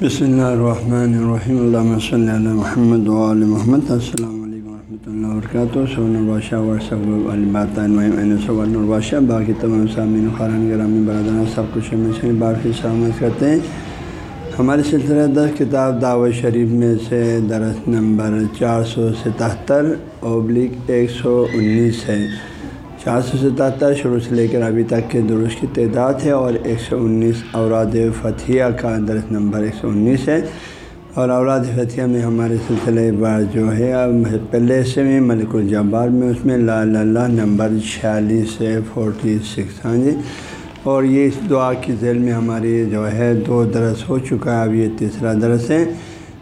بسم اللہ الرحمن الرحیم اللہ صلی اللہ محمد وعلی محمد السلام علیکم ورحمۃ اللہ وبرکاتہ سون البادشاہ ورثہ البادشاہ باقی تمام سامعین خارن گرامی برادران سب کچھ میں سے بار پھر سلامت کرتے ہیں ہمارے سلسلہ دس کتاب دعوت شریف میں سے درس نمبر چار سو ستہتر ابلک ایک سو انیس ہے چار سو ستہتر شروع سے لے کر ابھی تک کے درست کی تعداد ہے اور ایک سو انیس اوراد فتھیہ کا درس نمبر ایک سو انیس ہے۔ اور اوراد فتھیہ میں ہمارے سلسلے بار جو ہے پہلے سے میں ملک الجبار میں، اس میں لا اللہ نمبر چھیالیس ہے، فورٹی سکس۔ ہاں جی۔ اور یہ اس دعا کی ذیل میں ہماری جو ہے دو درس ہو چکا ہے، اب یہ تیسرا درس ہے۔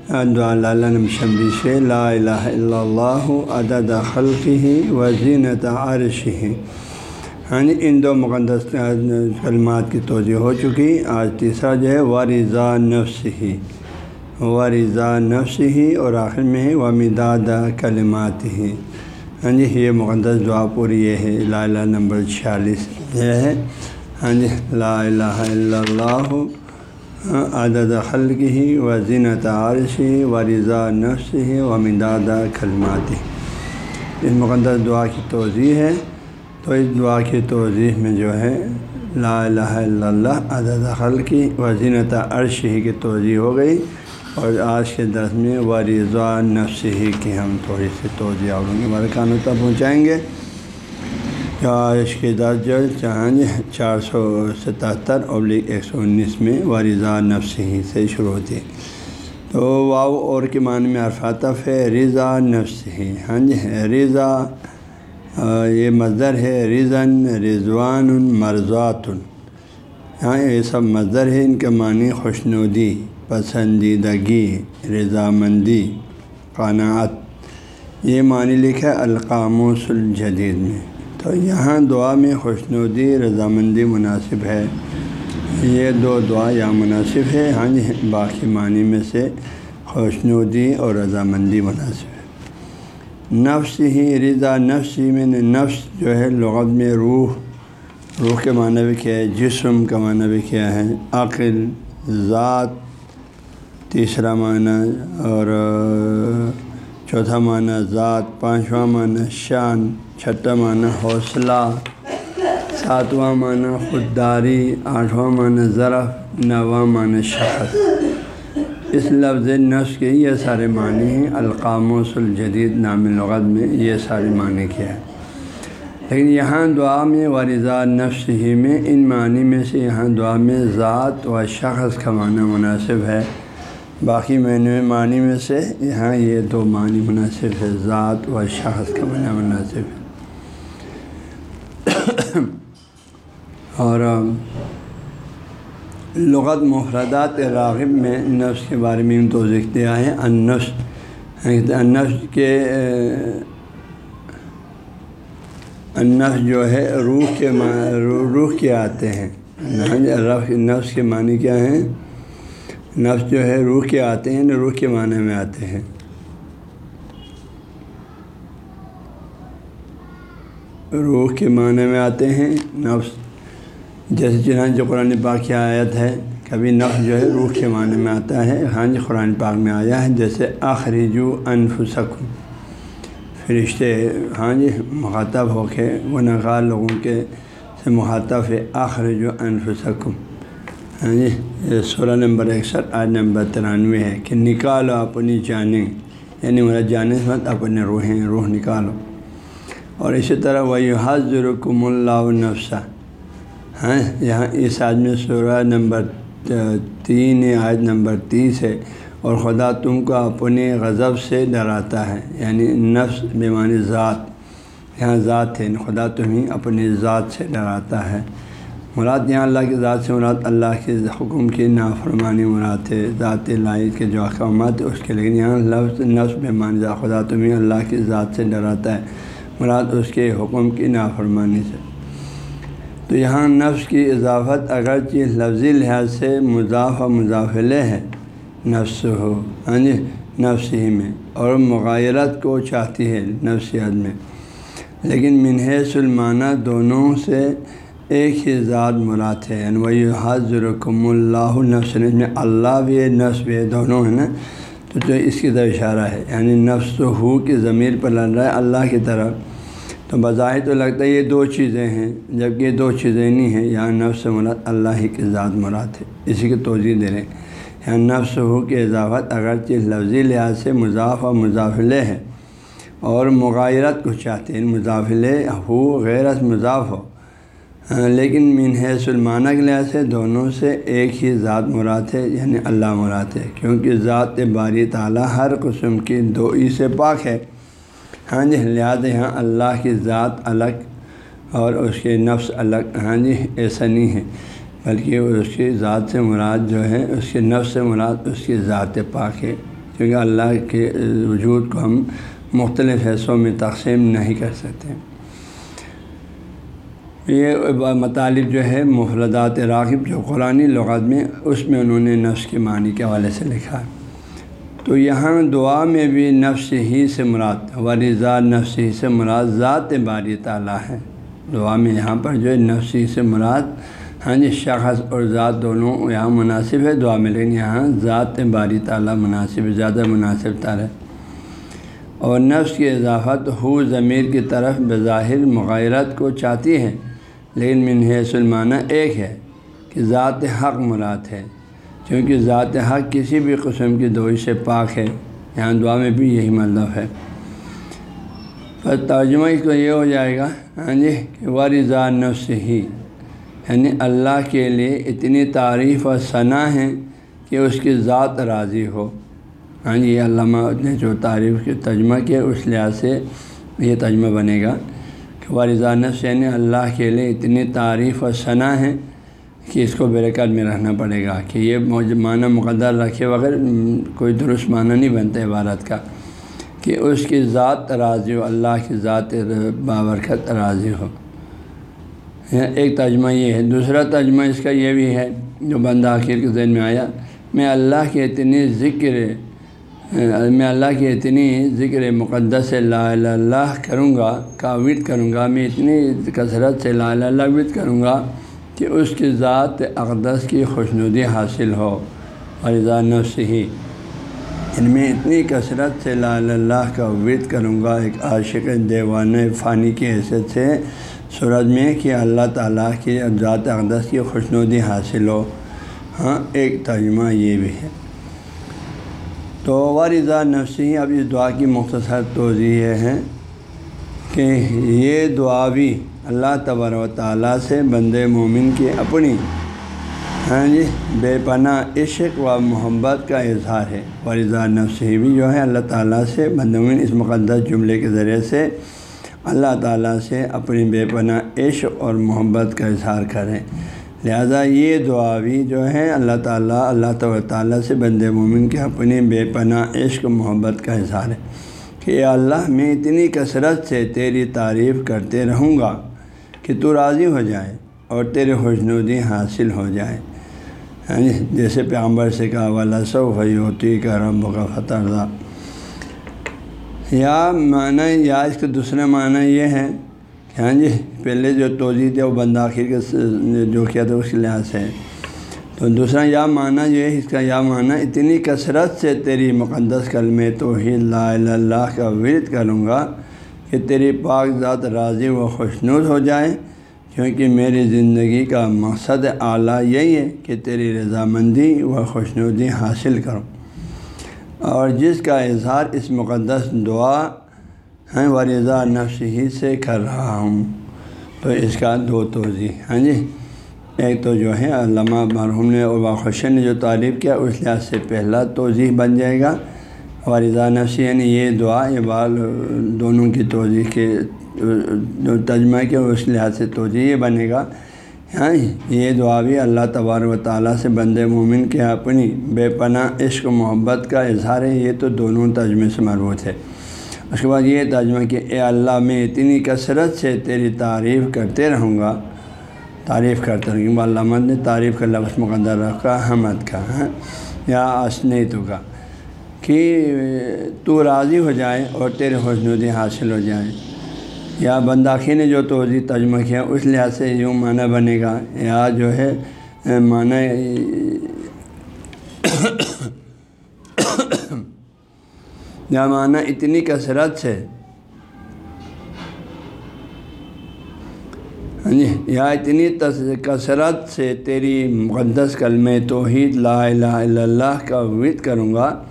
دعا نم شمبی سے لا الہ الا اللہ عدد خلقی و زینت عرش ہی یعنی ہاں جی ان دو مقدس کلمات کی توجہ ہو چکی۔ آج تیسرا جو ہے، ورضا نفس ہی ورضا نفس ہی اور آخر میں ہے و کلمات ہی یعنی ہاں جی یہ مقدس دعا پوری یہ ہے، لا الہ نمبر چھیالیس یہ ہے۔ ہاں جی لا الہ الا اللہ عدد خلق ہی و زینت عارش ہی و رضا نفس ہی و مداد کلمات اس مقدس دعا کی توضیع ہے۔ تو اس دعا کی توضیح میں جو ہے، لا الہ الا اللہ، عدد خلقی و زینت عرش ہی کی توضیع ہو گئی۔ اور آج کے درس میں و رضا نفس ہی کی ہم تھوڑی سی توضیع اور ان کے کانوں تک پہنچائیں گے۔ آج کے دس جو چاہیں چار سو ستہتر ابلک ایک سو انیس میں ورضا نفس ہی سے شروع ہوتی ہے تو واؤ اور کے معنی میں عرفاتف ہے رضا نفس ہی ہاں جی رضا یہ مظر ہے رضن رضوان مرضات ہاں یہ سب مظر ہے ان کے معنی خوشنودی پسندیدگی رضامندی قناعت یہ معنی لکھا القاموس الجدید میں تو یہاں دعا میں خوشنودی، رضامندی مناسب ہے۔ یہ دو دعا یہاں مناسب ہے ہاں جی باقی معنی میں سے خوشنودی اور رضامندی مناسب ہے۔ نفس ہی رضا، نفس ہی میں نے، نفس جو ہے لغت میں روح روح کے معنی بھی کیا ہے، جسم کا معنی بھی کیا ہے، عقل، ذات، تیسرا معنی اور چوتھا معنی ذات، پانچواں معنی شان، چھٹا معنی حوصلہ، ساتواں معنی خودداری، آٹھواں معنی ظرف، نواں معنی شخص اس لفظ نفس کے یہ سارے معنی ہیں۔ القاموس الجدید، نام لغت میں یہ سارے معنی کیا ہے لیکن یہاں دعا میں ورضا نفس ہی میں، ان معنی میں سے یہاں دعا میں ذات و شخص کا معنی مناسب ہے۔ باقی معنی معنی میں سے یہاں یہ دو معنی مناسب ہے ذات و شخص کا معنی مناسب ہے۔ اور لغت مفردات راغب میں نفس کے بارے میں تو ذکر دیا ہے انفس انفس کے انف جو ہے، روح کے روح کے آتے ہیں۔ نفس کے معنی کیا ہیں؟ نفس جو ہے روح کے آتے ہیں روح کے معنی میں آتے ہیں۔ روح کے معنی میں آتے ہیں، نفس۔ جیسے چنان جو قرآن پاک کی آیت ہے، کبھی نفس جو ہے روح کے معنی میں آتا ہے۔ ہاں جی قرآن پاک میں آیا ہے، جیسے آخری انفسکم۔ فرشتے ہاں جی مخاطب ہو کے، وہ نقال لوگوں کے سے مخاطب ہے آخری انفسکم۔ ہاں جی سولہ نمبر اکسٹھ آٹھ نمبر ترانوے ہے کہ نکالو اپنی جانیں۔ یعنی میرا جانے سے اپنے روحیں، روح نکالو۔ اور اسی طرح وہی حضرکم اللہ نفسہ ہاں یہاں اس آدمی سورہ نمبر تین آج نمبر تیس ہے۔ اور خدا تم کو اپنے غضب سے ڈراتا ہے یعنی نفس بیمانی ذات۔ یہاں ذات ہے، خدا تمہیں اپنی ذات سے ڈراتا ہے۔ مراد یہاں اللہ کی ذات سے، مراد اللہ کے حکم کی نافرمانی، مراد ہے ذات لائی کے جو احکامات اس کے، لیکن یہاں لفظ نفس بیمانی ذات خدا تمہیں اللہ کی ذات سے ڈراتا ہے، مراد اس کے حکم کی نافرمانی سے۔ تو یہاں نفس کی اضافت اگرچہ لفظی لحاظ سے مضاف و مضافلے ہے، نفس ہو ہاں جی نفس ہی میں، اور مغایرت کو چاہتی ہے نفسیات میں۔ لیکن منحص المانہ دونوں سے ایک ہی ذات مراد ہے۔ یعنی وہی حضرکم اللہ نفس یعنی میں اللہ بھی ہے، نفس بھی ہے، دونوں ہیں نا؟ تو جو اس کی طرف اشارہ ہے۔ یعنی نفس ہو کی ضمیر پر لڑ رہا ہے اللہ کی طرف۔ تو بظاہر تو لگتا ہے یہ دو چیزیں ہیں جبکہ یہ دو چیزیں نہیں ہیں۔ یہاں نفس مراد اللہ ہی کی ذات مراد ہے۔ اسی کی توجہ دے رہے ہیں۔ یہاں نفس ہو کی اضافت اگرچہ لفظی لحاظ سے مضاف و مضافلے ہے اور مغایرت کو چاہتے ہیں۔ مضافلے ہو غیر مضاف ہو۔ ہاں، لیکن من سلمانہ کے لحاظ سے دونوں سے ایک ہی ذات مراد ہے یعنی اللہ مراد ہے، کیونکہ ذات باری تعالیٰ ہر قسم کی دو سے پاک ہے۔ ہاں جی لہٰذا یہاں اللہ کی ذات الگ اور اس کے نفس الگ ہاں جی ایسا نہیں ہے، بلکہ اس کی ذات سے مراد جو ہے، اس کے نفس سے مراد اس کی ذات پاک ہے۔ کیونکہ اللہ کے وجود کو ہم مختلف حصوں میں تقسیم نہیں کر سکتے۔ یہ مطالب جو ہے مفردات راغب جو قرآن لغات میں، اس میں انہوں نے نفس کے معنی کے حوالے سے لکھا ہے۔ تو یہاں دعا میں بھی نفس ہی سے مراد ورضا نفس ہی سے مراد ذات باری تعالیٰ ہے۔ دعا میں یہاں پر جو ہے نفس ہی سے مراد ہاں جی شخص اور ذات دونوں یہاں مناسب ہے۔ دعا میں لیکن یہاں ذات باری تعالیٰ مناسب، زیادہ مناسب تر ہے۔ اور نفس کی اضافت ہو ضمیر کی طرف بظاہر مغیرت کو چاہتی ہے۔ لیکن منہ سلمانہ ایک ہے کہ ذات حق مراد ہے کیونکہ ذات حق کسی بھی قسم کی دوئی سے پاک ہے۔ یہاں دعا میں بھی یہی مطلب ہے۔ پر ترجمہ اس کو یہ ہو جائے گا ہاں جی کہ ورضا نفس ہی یعنی اللہ کے لیے اتنی تعریف اور ثنا ہے کہ اس کی ذات راضی ہو۔ ہاں جی علامہ نے جو تعریف کی، ترجمہ کیا، اس لحاظ سے یہ ترجمہ بنے گا۔ کہ ورضا نفس یعنی اللہ کے لیے اتنی تعریف اور ثنا ہے کہ اس کو بیرکات میں رہنا پڑے گا، کہ یہ معنی مقدر رکھے بغیر کوئی درست معنی نہیں بنتا عبارت کا، کہ اس کی ذات راضی ہو، اللہ کی ذات بابرکت راضی ہو۔ ایک ترجمہ یہ ہے، دوسرا ترجمہ اس کا یہ بھی ہے، جو بندہ آخر کے ذہن میں آیا، میں اللہ کی اتنی ذکر میں اللہ کی اتنی ذکر مقدس سے لا اللہ کروں گا کا ورد کروں گا میں اتنی کثرت سے لا اللہ ورد کروں گا کہ اس کی ذات اقدس کی خوشنودی حاصل ہو۔ اور نفس ہی یعنی ان میں اتنی کثرت سے لا اللہ کا ورد کروں گا ایک عاشق دیوان فانی کی حیثیت سے سورج میں کہ اللہ تعالیٰ کی ذات اقدس کی خوشنودی حاصل ہو۔ ہاں ایک ترجمہ یہ بھی ہے۔ تو وارضا نفسی اب اس دعا کی مختصر توضیع ہے کہ یہ دعا بھی اللہ تبر و تعالیٰ سے بند مومن کی اپنی ہاں جی بے پناہ، عشق و محبت کا اظہار ہے۔ ورضا نفسی بھی جو ہے اللہ تعالیٰ سے بند مومن، اس مقدس جملے کے ذریعے سے اللہ تعالیٰ سے اپنی بے پناہ، عشق اور محبت کا اظہار کریں۔ لہذا یہ دعا بھی جو ہے اللہ تعالیٰ، اللہ تب تعالیٰ سے بند مومن کے اپنی بے پناہ، عشق و محبت کا اظہار ہے کہ اللہ میں اتنی کثرت سے تیری تعریف کرتے رہوں گا کہ تو راضی ہو جائے اور تیرے خوشنودی حاصل ہو جائے۔ ہاں جی جیسے پیامبر سے کہا، والا سو ہوئی ہوتی کا رب کا فتح یا معنی، یا اس کا دوسرا معنی یہ ہے ہاں جی پہلے جو توضیع تھے وہ بند آخر کے جو کیا تھا، اس کے لحاظ سے۔ تو دوسرا، یا معنی جو ہے، اس کا یا معنی، اتنی کثرت سے تیری مقدس کلم تو ہی لا اللہ کا ورد کروں گا کہ تیری پاک ذات راضی و خوشنود ہو جائے، کیونکہ میری زندگی کا مقصد اعلیٰ یہی ہے کہ تیری رضامندی و خوشنودی حاصل کروں۔ اور جس کا اظہار اس مقدس دعا ہیں و رضا نفس ہی سے کر رہا ہوں۔ تو اس کا دو توضیع ہاں جی؟ ایک تو جو ہے، علامہ مرحوم نے اور نے جو تعریف کیا، اس لحاظ سے پہلا توضیح بن جائے گا۔ والدہ نفسی یعنی یہ دعا، یہ بال دونوں کی توجہ کے، جو تجمہ کے اس لحاظ سے توجہ یہ بنے گا۔ ہاں جی؟ یہ دعا بھی اللہ تبار و تعالیٰ سے بند مومن کے اپنی بے پناہ عشق و محبت کا اظہار ہے۔ یہ تو دونوں تجمے سے مربوط ہے۔ اس کے بعد یہ ترجمہ کہ اے اللہ میں اتنی کثرت سے تیری تعریف کرتے رہوں گا، تعریف کرتے رہوں گا یعنی علامہ نے تعریف کا لفظ مقدر رکھا، حمد کا ہاں یا اسنیتو کا، کہ تو راضی ہو جائے اور تیرے حسنودی حاصل ہو جائے۔ یا بنداخی نے جو توضیع ترجمہ کیا، اس لحاظ سے یوں معنی بنے گا، یا جو ہے، معنی یا معنی اتنی کثرت سے۔ ہاں جی یا اتنی کثرت سے تیری مقدس کلم توحید لا الہ الا اللہ کا امید کروں گا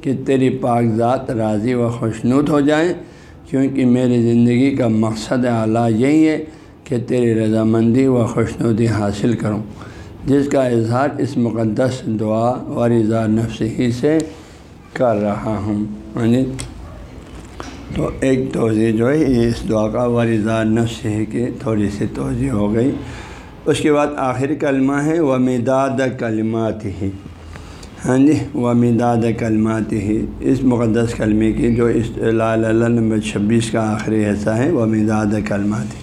کہ تیری پاک ذات راضی و خوشنود ہو جائیں کیونکہ میری زندگی کا مقصد اعلیٰ یہی ہے کہ تیری رضامندی و خوشنودی حاصل کروں۔ جس کا اظہار اس مقدس دعا اور اظہار نفس ہی سے کر رہا ہوں۔ ہاں جی۔ تو ایک توضیع جو ہے، اس دعا کا ورزا نفس ہے کہ تھوڑی سی توضیع ہو گئی۔ اس کے بعد آخری کلمہ ہے و مداد کلمات ہی ہاں جی و مداد کلمات ہی اس مقدس کلمے کی جو اس اللہ نمبر چھبیس کا آخری حصہ ہے وہ مداد کلمات ہی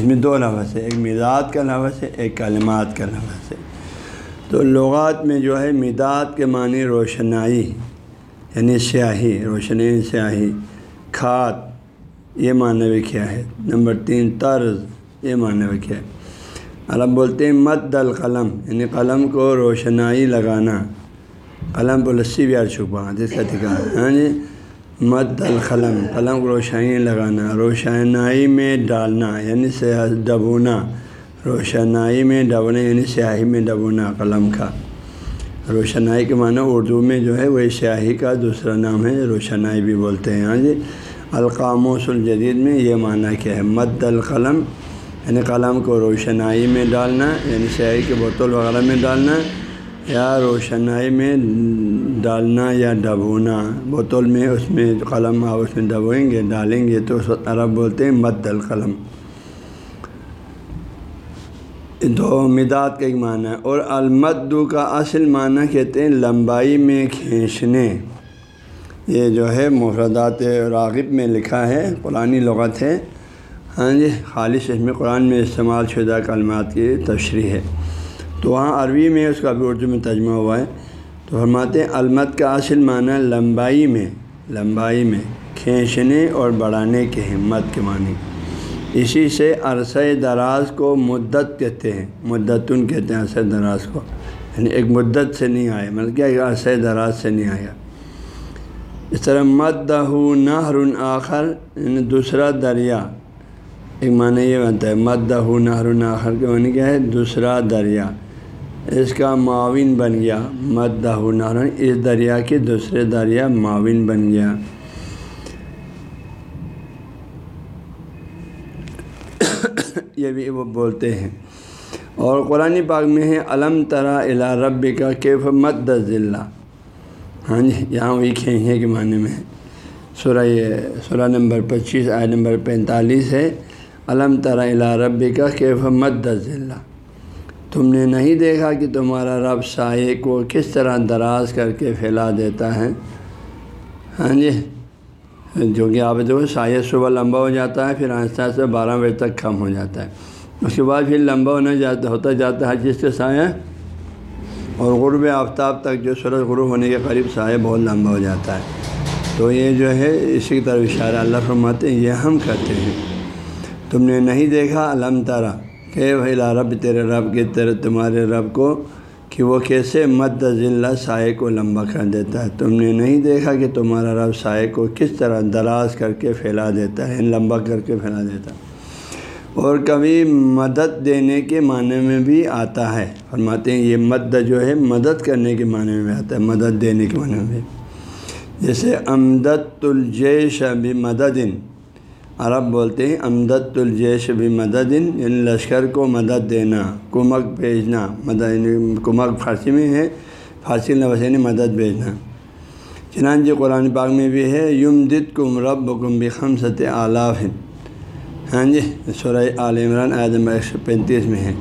اس میں دو لفظ ہے ایک مداد کا لفظ ہے، ایک کلمات کا لفظ ہے۔ تو لغات میں جو ہے، مداد کے معنی روشنائی۔ یعنی سیاہی، روشنی سیاہی، کھاد، یہ معنی کیا ہے؟ نمبر تین، طرز، یہ معنی کیا ہے؟ عرب بولتے ہیں مد القلم یعنی قلم کو روشنائی لگانا۔ قلم کو لسی بھی چھپا جس کا ٹھکانا ہاں جی؟ مد القلم، قلم کو روشنائی لگانا، روشنائی میں ڈالنا یعنی ڈبونا۔ روشنائی میں ڈبونا یعنی سیاہی میں ڈبونا قلم کا۔ روشنائی کے معنی اردو میں جو ہے وہ سیاہی کا دوسرا نام ہے، روشنائی بھی بولتے ہیں۔ ہاں جی القاموس الجدید میں یہ معنی کیا ہے، مد القلم یعنی قلم کو روشنائی میں ڈالنا یعنی سیاہی کے بوتل وغیرہ میں ڈالنا، یا روشنائی میں ڈالنا یا ڈبونا۔ بوتل میں اس میں قلم آپ اس میں ڈبوئیں گے، ڈالیں گے تو اس عرب بولتے ہیں مد القلم۔ دو مداد کا ایک معنی ہے اور المدو کا اصل معنی کہتے ہیں لمبائی میں کھینچنے۔ یہ جو ہے مفردات راغب میں لکھا ہے قرآن لغت ہے۔ ہاں جی خالص اس میں قرآن میں استعمال شدہ کلمات کی تشریح ہے۔ تو وہاں عربی میں اس کا بھی اردو میں ترجمہ ہوا ہے۔ تو فرماتے ہیں المد کا اصل معنی لمبائی میں لمبائی میں کھینچنے اور بڑھانے کے ہمت کے معنی۔ اسی سے عرصہ دراز کو مدت کہتے ہیں۔ مدتن کہتے ہیں عرصہ دراز کو۔ یعنی ایک مدت سے نہیں آئے مطلب کیا عرصہ دراز سے نہیں آیا۔ اس طرح مدہ نہر آخر یعنی دوسرا دریا۔ ایک معنی یہ بنتا ہے مدہ نہر آخر کے معنی کیا ہے؟ دوسرا دریا۔ اس کا معاون بن گیا مدہ نہر۔ اس دریا کے دوسرے دریا معاون بن گیا۔ یہ بھی وہ بولتے ہیں۔ اور قرآن پاک میں ہے علم ترا الا رب کا کیف مد ذلہ ہاں جی یہاں وہی کھینچنے کے معنی میں۔ سورہ سورہ نمبر پچیس آئے نمبر پینتالیس ہے۔ علم ترا الا رب کا کیف مد ذلہ تم نے نہیں دیکھا کہ تمہارا رب سائے کو کس طرح دراز کر کے پھیلا دیتا ہے۔ ہاں جی جو کہ آپ جو سایہ صبح لمبا ہو جاتا ہے، پھر آہستہ آہستہ بارہ بجے تک کم ہو جاتا ہے۔ اس کے بعد پھر لمبا ہونا جاتا، ہوتا جاتا ہے جس کے سایہ اور غروب آفتاب تک جو سورج غروب ہونے کے قریب سایہ بہت لمبا ہو جاتا ہے۔ تو یہ جو ہے، اسی کی طرف اشارہ اللہ فرماتے ہیں، یہ ہم کرتے ہیں۔ تم نے نہیں دیکھا؟ علم تارا کہ بھائی رب، تیرے رب کے، تیرے تمہارے رب کو کہ وہ کیسے مد ذلہ سائے کو لمبا کر دیتا ہے۔ تم نے نہیں دیکھا کہ تمہارا رب سائے کو کس طرح دراز کر کے پھیلا دیتا ہے یعنی لمبا کر کے پھیلا دیتا ہے۔ اور کبھی مدد دینے کے معنی میں بھی آتا ہے۔ فرماتے ہیں، یہ مد جو ہے، مدد کرنے کے معنی میں آتا ہے، مدد دینے کے معنی میں جیسے امدت الجیش بھی مدد عرب بولتے ہیں امدت الجیش بھی مدد یعنی لشکر کو مدد دینا، کمک بھیجنا، مدد یعنی کمک فارسی میں ہے، فارسی لفظ یعنی مدد بھیجنا۔ چنانچہ قرآن پاک میں بھی ہے یم دت کم رب کم بھی خمسط آلاف۔ ہاں جی سورہ عال عمران اعظم ایک سو پینتیس میں ہے۔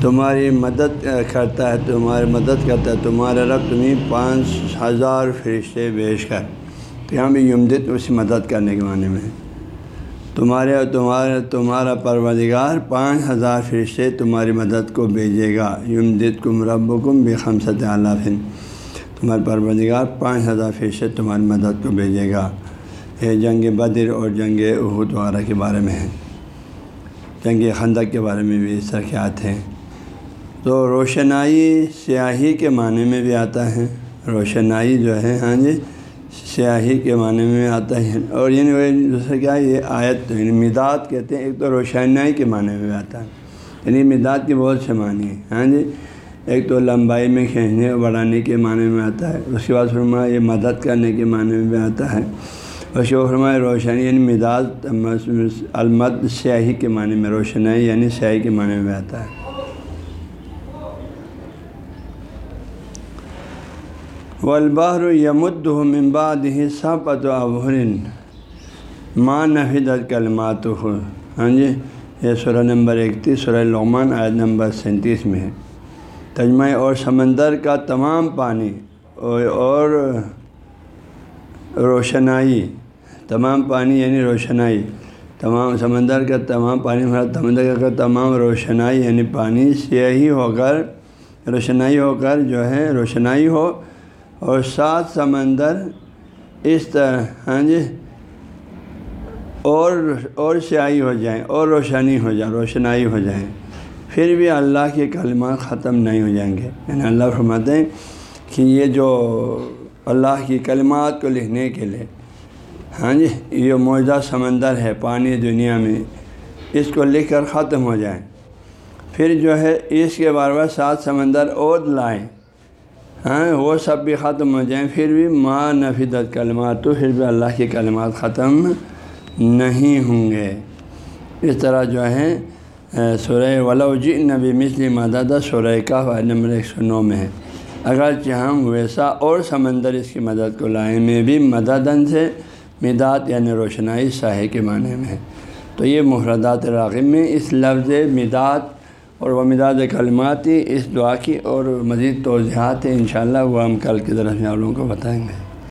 تمہاری مدد کرتا ہے، تمہاری مدد کرتا ہے، تمہارا رب تمہیں پانچ ہزار فرشتے بھیج کر۔ تو یہاں بھی یمدت اسی مدد کرنے کے معنی میں ہے۔ تمہارے اور تمہارے تمہارا پروردگار پانچ ہزار فرشتے تمہاری مدد کو بھیجے گا۔ یم دت کم رب کم بے خمسط علافن تمہارے پروردگار پانچ ہزار فرشتے تمہاری مدد کو بھیجے گا۔ یہ جنگ بدر اور جنگ احد وغیرہ کے بارے میں ہے۔ جنگ خندق کے بارے میں بھی اس طرح کے آتے ہیں۔ تو روشنائی سیاہی کے معنی میں بھی آتا ہے۔ روشنائی جو ہے ہاں جی سیاہی کے معنی میں آتا ہے۔ اور یعنی دوسرا کیا ہے؟ یہ آیت یعنی مداد کہتے ہیں، ایک تو روشنائی کے معنی میں بھی آتا ہے۔ یعنی مداد کے بہت سے معنی ہیں۔ ہاں جی؟ ایک تو لمبائی میں کھینچنے اور بڑھانے کے معنی میں آتا ہے۔ اس کے بعد فرما یہ مدد کرنے کے معنی میں آتا ہے۔ اور شو فرمائے روشنی یعنی مداد المد سیاہی کے معنی میں، روشنائی یعنی سیاہی کے معنی میں آتا ہے۔ والبحر یمد ممباد ہی سب ابہرن ماں نفید کلمات ہاں جی یہ سورہ نمبر اکتیس، سورہ لعمان عید نمبر سینتیس میں ہے۔ تجمہ اور سمندر کا تمام پانی اور روشنائی، تمام پانی یعنی روشنائی، تمام سمندر کا تمام پانی مطلب سمندر کا تمام روشنائی یعنی پانی سیاہی ہو کر روشنائی ہو کر جو ہے، روشنائی ہو اور سات سمندر اس طرح ہاں جی؟ اور اور سیاہی ہو جائیں، اور روشنی ہو جائیں، روشنائی ہو جائیں۔ پھر بھی اللہ کے کلمات ختم نہیں ہو جائیں گے۔ یعنی اللہ فرماتے ہیں کہ یہ جو اللہ کی کلمات کو لکھنے کے لیے ہاں جی یہ موجودہ سمندر ہے، پانی دنیا میں، اس کو لکھ کر ختم ہو جائیں۔ پھر جو ہے، اس کے بار بار سات سمندر اور لائیں۔ ہاں وہ سب بھی ختم ہو جائیں، پھر بھی ماں نفیدت کلمات تو پھر بھی اللہ کے کلمات ختم نہیں ہوں گے۔ اس طرح جو ہے سورہ ولوجی نبی مثلی مدد سورہ کا فائد نمبر ایک سو نو میں ہے۔ اگرچہ ہم ویسا اور سمندر اس کی مدد کو لائیں میں بھی مددن سے مداد یعنی روشنائی ساحے کے معنی میں ہے تو یہ محردات راغب میں اس لفظ مداد اور وہ مداد کلماتی اس دعا کی اور مزید توضیحات ہیں انشاءاللہ وہ ہم کل کی طرف آپ لوگوں کو بتائیں گے۔